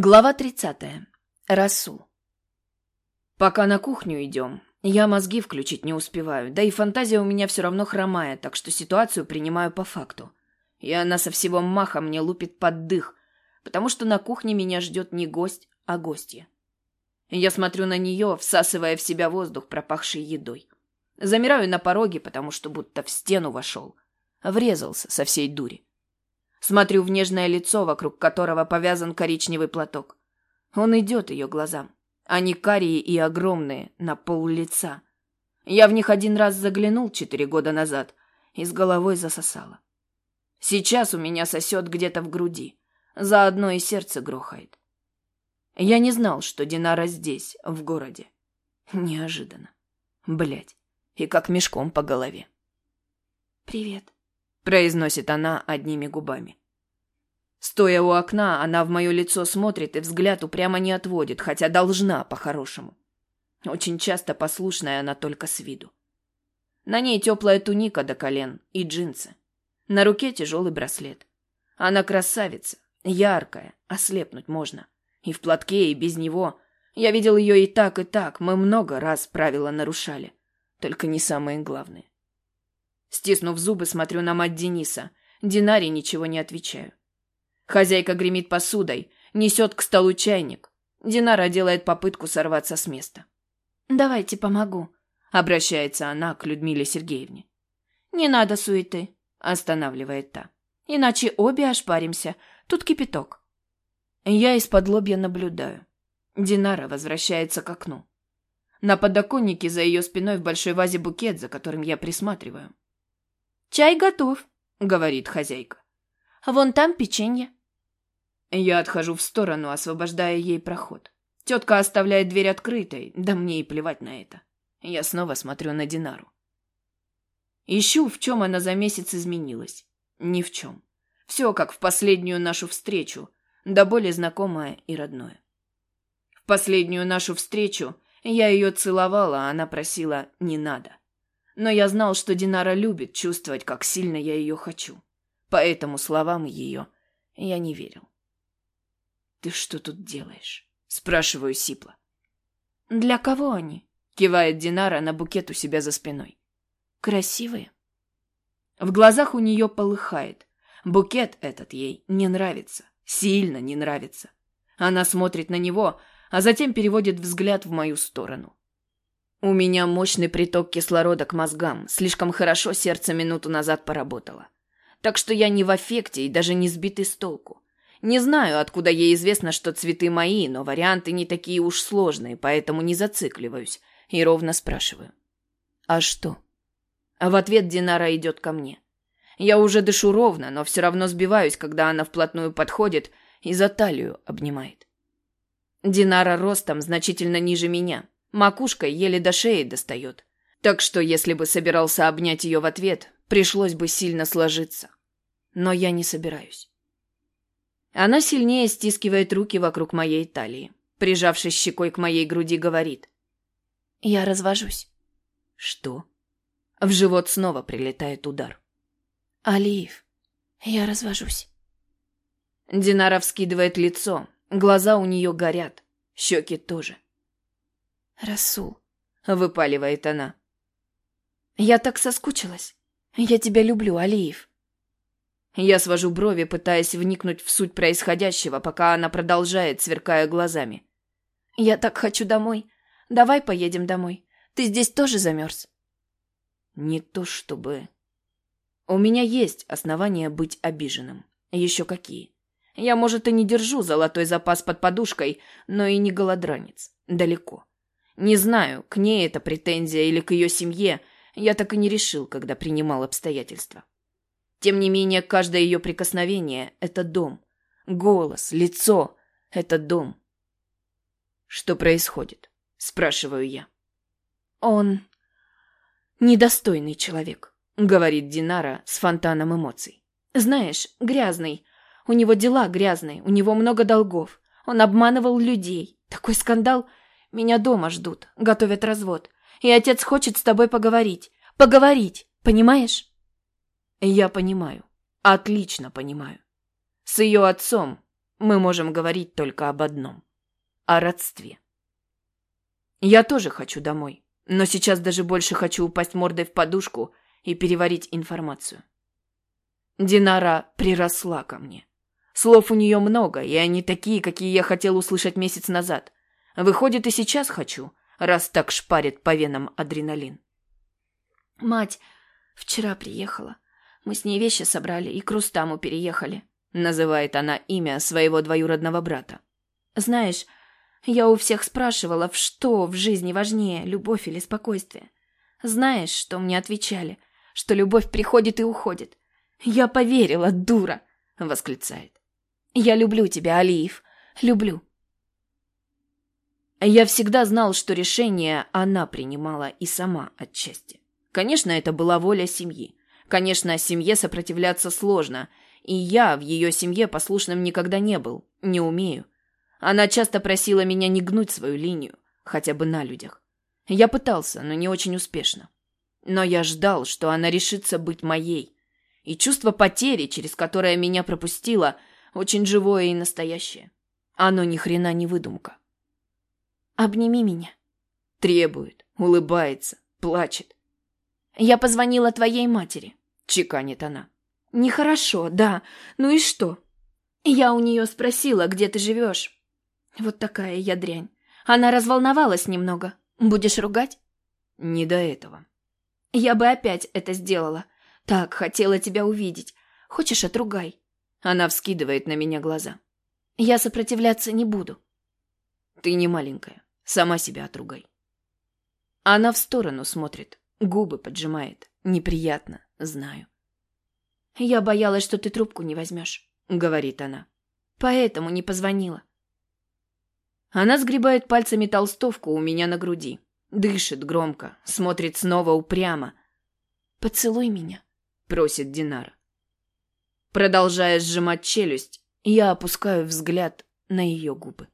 Глава 30. Расул. Пока на кухню идем, я мозги включить не успеваю, да и фантазия у меня все равно хромает, так что ситуацию принимаю по факту. И она со всего маха мне лупит под дых, потому что на кухне меня ждет не гость, а гостья. Я смотрю на нее, всасывая в себя воздух, пропахший едой. Замираю на пороге, потому что будто в стену вошел. Врезался со всей дури. Смотрю в нежное лицо, вокруг которого повязан коричневый платок. Он идет ее глазам. Они карие и огромные, на пол лица. Я в них один раз заглянул четыре года назад и с головой засосало. Сейчас у меня сосет где-то в груди. Заодно и сердце грохает. Я не знал, что Динара здесь, в городе. Неожиданно. Блять. И как мешком по голове. «Привет», произносит она одними губами. Стоя у окна, она в мое лицо смотрит и взгляд упрямо не отводит, хотя должна по-хорошему. Очень часто послушная она только с виду. На ней теплая туника до колен и джинсы. На руке тяжелый браслет. Она красавица, яркая, ослепнуть можно. И в платке, и без него. Я видел ее и так, и так. Мы много раз правила нарушали. Только не самые главные. Стиснув зубы, смотрю на мать Дениса. Динаре ничего не отвечаю. Хозяйка гремит посудой, несет к столу чайник. Динара делает попытку сорваться с места. «Давайте помогу», — обращается она к Людмиле Сергеевне. «Не надо суеты», — останавливает та. «Иначе обе ошпаримся. Тут кипяток». Я из-под лобья наблюдаю. Динара возвращается к окну. На подоконнике за ее спиной в большой вазе букет, за которым я присматриваю. «Чай готов», — говорит хозяйка. «Вон там печенье». Я отхожу в сторону, освобождая ей проход. Тетка оставляет дверь открытой, да мне и плевать на это. Я снова смотрю на Динару. Ищу, в чем она за месяц изменилась. Ни в чем. Все, как в последнюю нашу встречу, да более знакомое и родное. В последнюю нашу встречу я ее целовала, а она просила «не надо». Но я знал, что Динара любит чувствовать, как сильно я ее хочу. Поэтому словам ее я не верил. «Ты что тут делаешь?» – спрашиваю Сипла. «Для кого они?» – кивает Динара на букет у себя за спиной. «Красивые?» В глазах у нее полыхает. Букет этот ей не нравится. Сильно не нравится. Она смотрит на него, а затем переводит взгляд в мою сторону. У меня мощный приток кислорода к мозгам. Слишком хорошо сердце минуту назад поработало. Так что я не в аффекте и даже не сбитый с толку. Не знаю, откуда ей известно, что цветы мои, но варианты не такие уж сложные, поэтому не зацикливаюсь и ровно спрашиваю. «А что?» А в ответ Динара идет ко мне. Я уже дышу ровно, но все равно сбиваюсь, когда она вплотную подходит и за талию обнимает. Динара ростом значительно ниже меня, Макушкой еле до шеи достает. Так что, если бы собирался обнять ее в ответ, пришлось бы сильно сложиться. Но я не собираюсь. Она сильнее стискивает руки вокруг моей талии. Прижавшись щекой к моей груди, говорит. «Я развожусь». «Что?» В живот снова прилетает удар. «Алиев, я развожусь». Динара вскидывает лицо. Глаза у нее горят. Щеки тоже. «Расул», — выпаливает она. «Я так соскучилась. Я тебя люблю, Алиев». Я свожу брови, пытаясь вникнуть в суть происходящего, пока она продолжает, сверкая глазами. «Я так хочу домой. Давай поедем домой. Ты здесь тоже замерз?» «Не то чтобы...» «У меня есть основания быть обиженным. Еще какие. Я, может, и не держу золотой запас под подушкой, но и не голодранец. Далеко. Не знаю, к ней это претензия или к ее семье, я так и не решил, когда принимал обстоятельства. Тем не менее, каждое ее прикосновение — это дом. Голос, лицо — это дом. «Что происходит?» — спрашиваю я. «Он недостойный человек», — говорит Динара с фонтаном эмоций. «Знаешь, грязный. У него дела грязные, у него много долгов. Он обманывал людей. Такой скандал меня дома ждут, готовят развод. И отец хочет с тобой поговорить. Поговорить, понимаешь? Я понимаю. Отлично понимаю. С ее отцом мы можем говорить только об одном — о родстве. Я тоже хочу домой, но сейчас даже больше хочу упасть мордой в подушку и переварить информацию. Динара приросла ко мне. Слов у нее много, и они такие, какие я хотел услышать месяц назад. Выходит, и сейчас хочу, раз так шпарит по венам адреналин. «Мать вчера приехала. Мы с ней вещи собрали и к Рустаму переехали», — называет она имя своего двоюродного брата. «Знаешь, я у всех спрашивала, что в жизни важнее, любовь или спокойствие. Знаешь, что мне отвечали? Что любовь приходит и уходит. Я поверила, дура!» — восклицает. Я люблю тебя, Алиев. Люблю. Я всегда знал, что решение она принимала и сама отчасти. Конечно, это была воля семьи. Конечно, семье сопротивляться сложно, и я в ее семье послушным никогда не был, не умею. Она часто просила меня не гнуть свою линию, хотя бы на людях. Я пытался, но не очень успешно. Но я ждал, что она решится быть моей. И чувство потери, через которое меня пропустила, очень живое и настоящее. Оно ни хрена не выдумка. Обними меня. Требует, улыбается, плачет. Я позвонила твоей матери. Чеканит она. Нехорошо, да. Ну и что? Я у нее спросила, где ты живешь. Вот такая я дрянь. Она разволновалась немного. Будешь ругать? Не до этого. Я бы опять это сделала. Так, хотела тебя увидеть. Хочешь, отругай. Она вскидывает на меня глаза. Я сопротивляться не буду. Ты не маленькая. Сама себя отругай. Она в сторону смотрит, губы поджимает. Неприятно, знаю. Я боялась, что ты трубку не возьмешь, говорит она. Поэтому не позвонила. Она сгребает пальцами толстовку у меня на груди. Дышит громко, смотрит снова упрямо. «Поцелуй меня», — просит Динара. Продолжая сжимать челюсть, я опускаю взгляд на ее губы.